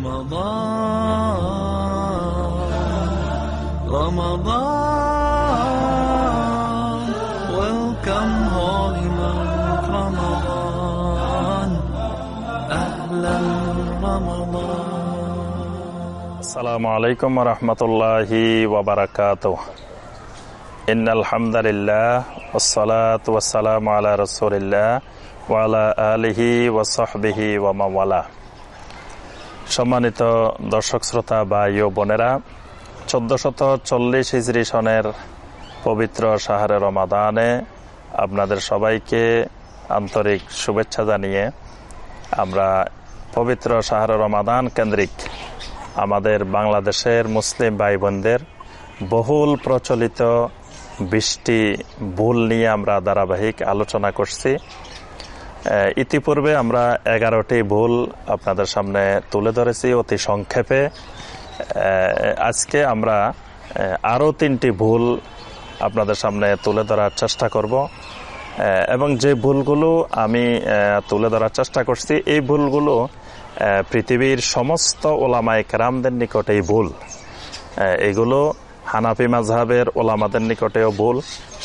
رمضان رمضان Welcome holy رمضان أهلا رمضان السلام عليكم ورحمة الله وبركاته. إن الحمد لله والصلاة والسلام على رسول الله وعلى آله وصحبه ومن والاه. সম্মানিত দর্শক শ্রোতা বা ইয় বোনেরা, চোদ্দশত চল্লিশ হিজরি সনের পবিত্র শাহরে রমাদানে আপনাদের সবাইকে আন্তরিক শুভেচ্ছা জানিয়ে আমরা পবিত্র শাহরে রমাদান কেন্দ্রিক আমাদের বাংলাদেশের মুসলিম ভাই বোনদের বহুল প্রচলিত বৃষ্টি ভুল নিয়ে আমরা ধারাবাহিক আলোচনা করছি। ইতিপূর্বে আমরা এগারোটি ভুল আপনাদের সামনে তুলে ধরেছি অতি সংক্ষেপে। আজকে আমরা আরও তিনটি ভুল আপনাদের সামনে তুলে ধরার চেষ্টা করব। এবং যে ভুলগুলো আমি তুলে ধরার চেষ্টা করছি, এই ভুলগুলো পৃথিবীর সমস্ত ওলামায় কেরামদের নিকটেই ভুল। এগুলো হানাফি মাঝহাবের ওলামাদের নিকটেও ভুল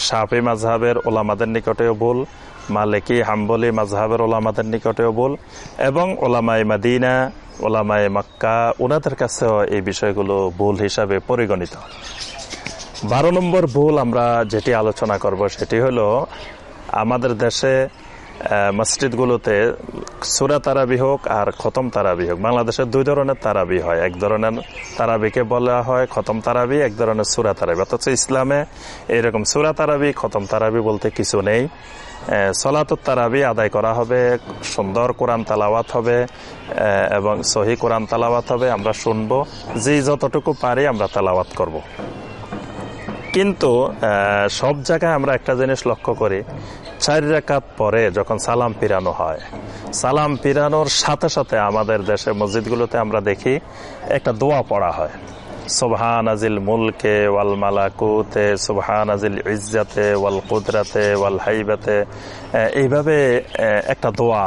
সাফি মাঝহাবের ওলামাদের নিকটেও ভুল মালিকি হাম্বলি মাঝহাবের ওলামাদের নিকটেও বল, এবং ওলামাই মাদিনা ওলামাই মাক্কা ওনাদের কাছেও এই বিষয়গুলো ভুল হিসাবে পরিগণিত। বারো নম্বর ভুল আমরা যেটি আলোচনা করব সেটি হলো, আমাদের দেশে মসজিদগুলোতে সুরা তারাবি হোক আর খতম তারাবি হোক। বাংলাদেশে দুই ধরনের তারাবি হয়। এক ধরনের তারাবিকে বলা হয় খতম তারাবি এক ধরনের সুরা তারাবি অথচ ইসলামে এরকম সুরা তারাবি খতম তারাবি বলতে কিছু নেই। সলাতুর তারাবি আদায় করা হবে, সুন্দর কোরআন তালাওয়াত হবে এবং সহি কোরআন তালাওয়াত হবে। আমরা শুনব, যে যতটুকু পারি আমরা তালাওয়াত করব। কিন্তু সব জায়গায় আমরা একটা জিনিস লক্ষ্য করি চার রেখাত পরে যখন সালাম পিরানো হয়, সালাম পিরানোর সাথে সাথে আমাদের দেশে মসজিদগুলোতে আমরা দেখি একটা দোয়া পড়া হয়। সুবহান আজিল মুলকে ওয়াল মালাকুতে সুবহান আজিল ইজ্জাতে, ওয়াল কুদরাতে, ওয়াল হাইবাতে এইভাবে একটা দোয়া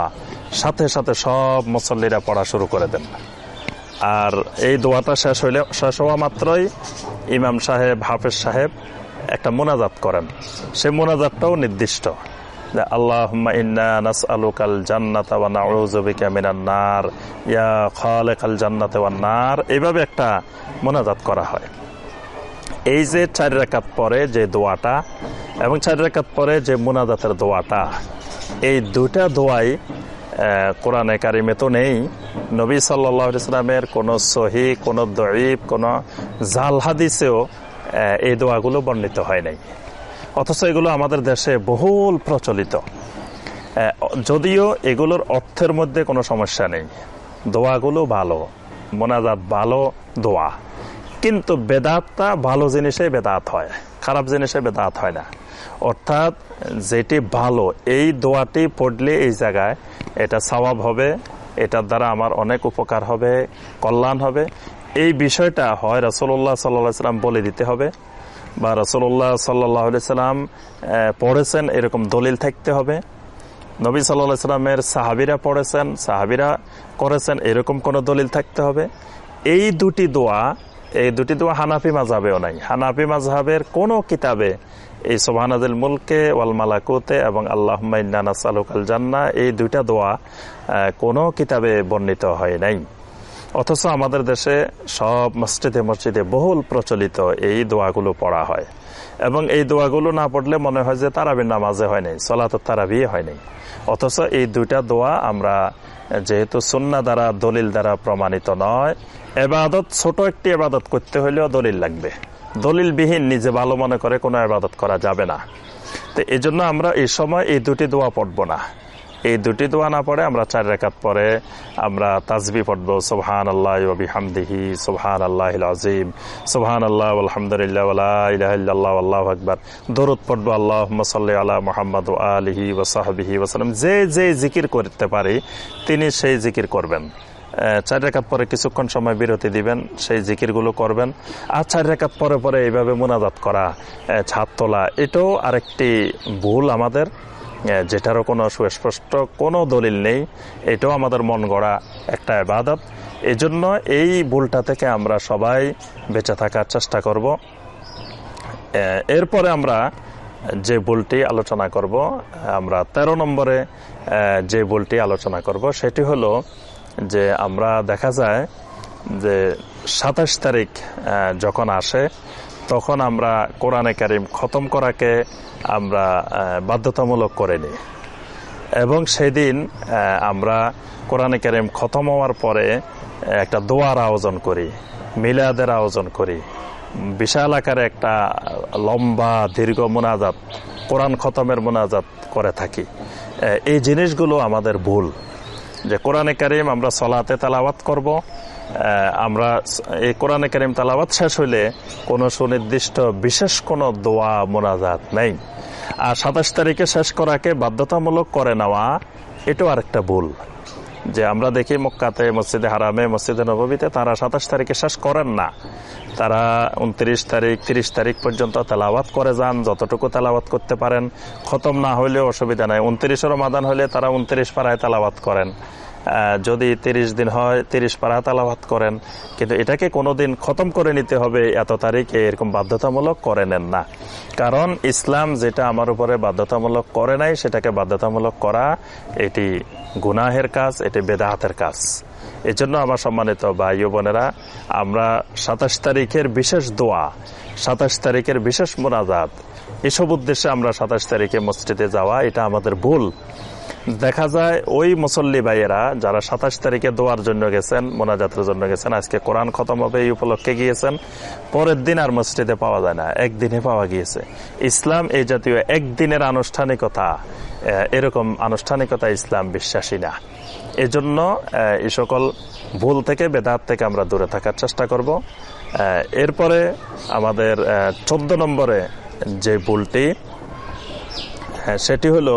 সাথে সাথে সব মুসল্লিরা পড়া শুরু করে দেন। আর এই দোয়াটা শেষ হইলে, শেষ হওয়া মাত্রই ইমাম সাহেব, হাফেজ সাহেব একটা মোনাজাত করেন। সে মোনাজাতটাও নির্দিষ্ট। নাস আলুকাল জান্নাত ওয়া নাউযু বিকা মিনান নার ইয়া খালিকাল জান্নাত নার এইভাবে একটা মোনাজাত করা হয়। এই যে চার রাকাত পরে যে দোয়াটা এবং চার রাকাত পরে যে মোনাজাতের দোয়াটা, এই দুটা দোয়াই কোরআনে কারিমে তো নেই। নবী সাল্লাহ ইসলামের কোনো সহি, কোনো দরিব কোনো জাল হাদিসেও এই দোয়াগুলো বর্ণিত হয় নাই। অথচ এগুলো আমাদের দেশে বহুল প্রচলিত। যদিও এগুলোর অর্থের মধ্যে কোনো সমস্যা নেই। দোয়াগুলো ভালো, মোনাজাত ভালো দোয়া। কিন্তু বেদাতটা ভালো জিনিসে বেদাত হয়, খারাপ জিনিসে বেদাত হয় না। অর্থাৎ যেটি ভালো, এই দোয়াটি পড়লে এই জায়গায় এটা সবাব হবে, এটার দ্বারা আমার অনেক উপকার হবে, কল্যাণ হবে। এই বিষয়টা হয় রসল্লাহ সাল্লা সাল্লাম বলে দিতে হবে। বা রসল্লাহ সাল্লাহ সাল্লাম পড়েছেন, এরকম দলিল থাকতে হবে। নবী সাল্লাহ সাল্লামের সাহাবিরা পড়েছেন, সাহাবিরা করেছেন, এরকম কোনো দলিল থাকতে হবে। এই দুটি দোয়া, এই দুটি দোয়া হানাফি মাঝহাবেও নাই। হানাফি মাঝহাবের কোনো কিতাবে এই সোহানাজুল মুলকে ওয়াল মালাকুতে এবং আল্লাহ নানা আল জান্না এই দুইটা দোয়া কোনো কিতাবে বর্ণিত হয় নাই। অথচ আমাদের দেশে সব মসজিদে মসজিদে বহুল প্রচলিত এই দোয়াগুলো পড়া হয়। এবং এই দোয়াগুলো না পড়লে মনে হয় যে তারাবির নামাজে হয় নাই সলাত তারাবি হয় নাই অথচ এই দুইটা দোয়া আমরা যেহেতু সুন্না দ্বারা, দলিল দ্বারা প্রমাণিত নয়, এবাদত, ছোট একটি এবাদত করতে হলেও দলিল লাগবে। দলিল বিহীন নিজে ভালো মনে করে কোনো এবাদত করা যাবে না। তো এই আমরা এই সময় এই দুটি দোয়া পড়ব না। এই দুটি দোয়া না পড়ে আমরা চার রেখাত পরে আমরা তাজবি পড়ব সোহান আল্লাহ হামদিহি সোহান আল্লাহ আজিম সোহান আল্লাহ আলহামদুলিল্লাহ আল্লাহ আকবর। দরুদ পড়ব আল্লাহ সাল্লি আল্লাহ মোহাম্মদ আলহি ওসাহাবিহি ওসালাম যে যে জিকির করতে পারি, তিনি সেই জিকির করবেন। চার রেখাত পরে কিছুক্ষণ সময় বিরতি দিবেন, সেই জিকিরগুলো করবেন। আর চার রেখাত পরে পরে এইভাবে মোনাজাত করা ছাদ তোলা, এটাও আরেকটি ভুল আমাদের। যেটারও কোনো সুস্পষ্ট কোনো দলিল নেই, এটাও আমাদের মন গড়া একটা আবাদত এই জন্য এই ভুলটা থেকে আমরা সবাই বেঁচে থাকার চেষ্টা করব। এরপরে আমরা যে ভুলটি আলোচনা করব, আমরা ১৩ নম্বরে যে ভুলটি আলোচনা করব, সেটি হলো যে আমরা দেখা যায় যে সাতাশ তারিখ যখন আসে তখন আমরা কোরআনে কারিম খতম করাকে আমরা বাধ্যতামূলক করে নিই। এবং সেদিন আমরা কোরআনে কারিম খতম হওয়ার পরে একটা দোয়ার আয়োজন করি, মিলাদের আয়োজন করি। বিশাল আকারে একটা লম্বা, দীর্ঘ মোনাজাত, কোরআন খতমের মোনাজাত করে থাকি। এই জিনিসগুলো আমাদের ভুল। যে কোরআনে কারিম আমরা সলাতে তালাবাত করব আমরা এই কোরআনে কারিম তালাবাত শেষ হইলে কোনো সুনির্দিষ্ট, বিশেষ কোনো দোয়া, মোনাজাত নেই। আর সাতাশ তারিখে শেষ করাকে বাধ্যতামূলক করে নেওয়া, এটাও আরেকটা ভুল। যে আমরা দেখি মক্কাতে, মসজিদে হারামে, মসজিদে নবমীতে তারা সাতাশ তারিখে শেষ করেন না। তারা উনত্রিশ তারিখ, তিরিশ তারিখ পর্যন্ত তেলাওয়াত করে যান, যতটুকু তেলাওয়াত করতে পারেন। খতম না হইলেও অসুবিধা নাই। উনত্রিশেরও মাদান হলে তারা উনত্রিশ পাড়ায় তেলাওয়াত করেন। যদি তিরিশ দিন হয়, তিরিশ পাড়া তালাবাত করেন, কিন্তু এটাকে কোনোদিন খতম করে নিতে হবে, এত তারিখে এরকম বাধ্যতামূলক করে নেন না। কারণ ইসলাম যেটা আমার উপরে বাধ্যতামূলক করে নাই, সেটাকে বাধ্যতামূলক করা এটি গুনাহের কাজ, এটি বেদাহাতের কাজ। এজন্য আমার সম্মানিত ভাই বোনেরা, আমরা সাতাশ তারিখের বিশেষ দোয়া, সাতাশ তারিখের বিশেষ মোনাজাত, এসব উদ্দেশ্যে আমরা সাতাশ তারিখে মসজিদে যাওয়া, এটা আমাদের ভুল। দেখা যায় ওই মুসল্লি ভাইয়েরা যারা সাতাশ তারিখে দোয়ার জন্য গেছেন, মোনাজাতের জন্য গেছেন, আজকে কোরআন খতম হবে, এই উপলক্ষে গিয়েছেন, পরের দিন আর মসজিদে পাওয়া যায় না, একদিনে পাওয়া গিয়েছে। ইসলাম এই জাতীয় একদিনের আনুষ্ঠানিকতা এরকম আনুষ্ঠানিকতা ইসলাম বিশ্বাসী না। এজন্য এই সকল ভুল থেকে, বেদাত থেকে আমরা দূরে থাকার চেষ্টা করব। এরপরে আমাদের চোদ্দ নম্বরে যে ভুলটি হ্যাঁ সেটি হলো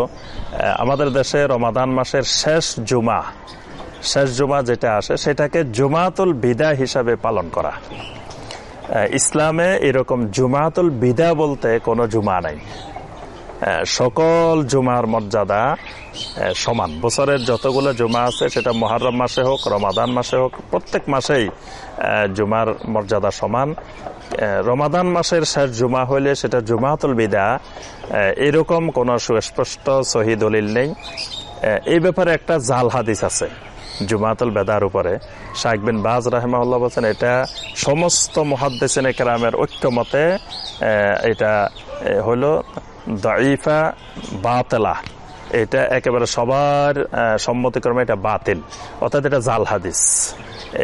আমাদের দেশে রমাদান মাসের শেষ জুমা। শেষ জুমা যেটা আসে, সেটাকে জুমাতুল বিদা হিসাবে পালন করা। ইসলামে এরকম জুমাতুল বিদা বলতে কোনো জুমা নাই। সকল জুমার মর্যাদা সমান। বছরের যতগুলো জুমা আছে, সেটা মহারম মাসে হোক, রমাদান মাসে হোক, প্রত্যেক মাসেই জুমার মর্যাদা সমান। রমাদান মাসের শেষ জুমা হইলে সেটা জুমাতুল বিদা। এরকম কোনো সুস্পষ্ট সহি দলিল নেই। এই ব্যাপারে একটা জাল হাদিস আছে, জুমাতুল বেদার উপরে। শাইক বিন বাজ রাহেমাউল্লাহ বলছেন, এটা সমস্ত মহাদ্দেসিন কেরামের ঐক্যমতে এটা হলো দাইফা বাতলা। এটা একেবারে সবার সম্মতিক্রমে এটা বাতিল। অর্থাৎ এটা জাল হাদিস।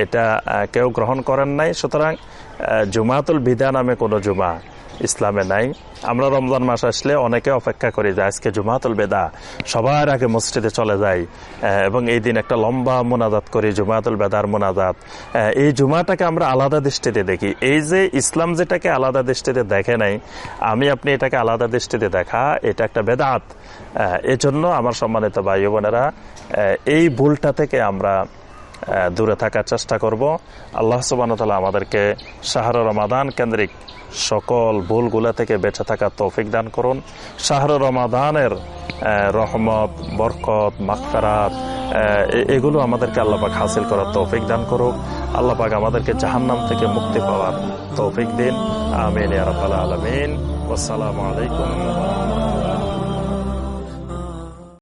এটা কেউ গ্রহণ করেন নাই, সুতরাং জুমাতুল বিদা নামে কোনো জুমা ইসলামে নাই। আমরা রমজান মাস আসলে অনেকে অপেক্ষা করি যে আজকে জুমাতুল বেদা, সবার আগে মসজিদে চলে যাই এবং এই দিন একটা লম্বা মোনাজাত করি, জুমাতুল বেদার মোনাজাত। এই জুমাটাকে আমরা আলাদা দৃষ্টিতে দেখি। এই যে ইসলাম যেটাকে আলাদা দৃষ্টিতে দেখে নাই, আমি আপনি এটাকে আলাদা দৃষ্টিতে দেখা, এটা একটা বেদাত। এই জন্য আমার সম্মানিত ভাই বোনেরা এই ভুলটা থেকে আমরা দূরে থাকার চেষ্টা করব। আল্লাহ সুবান তালা আমাদেরকে শাহর রমাদান কেন্দ্রিক সকল ভুলগুলা থেকে বেঁচে থাকার তৌফিক দান করুন। শাহর রমাদানের রহমত, বরকত মাকফেরাত এগুলো আমাদেরকে আল্লাপাক হাসিল করার তৌফিক দান করুক। আল্লাপাক আমাদেরকে জাহান্নাম থেকে মুক্তি পাওয়ার তৌফিক দিন। আমিন আলমিন। আসসালামু আলাইকুম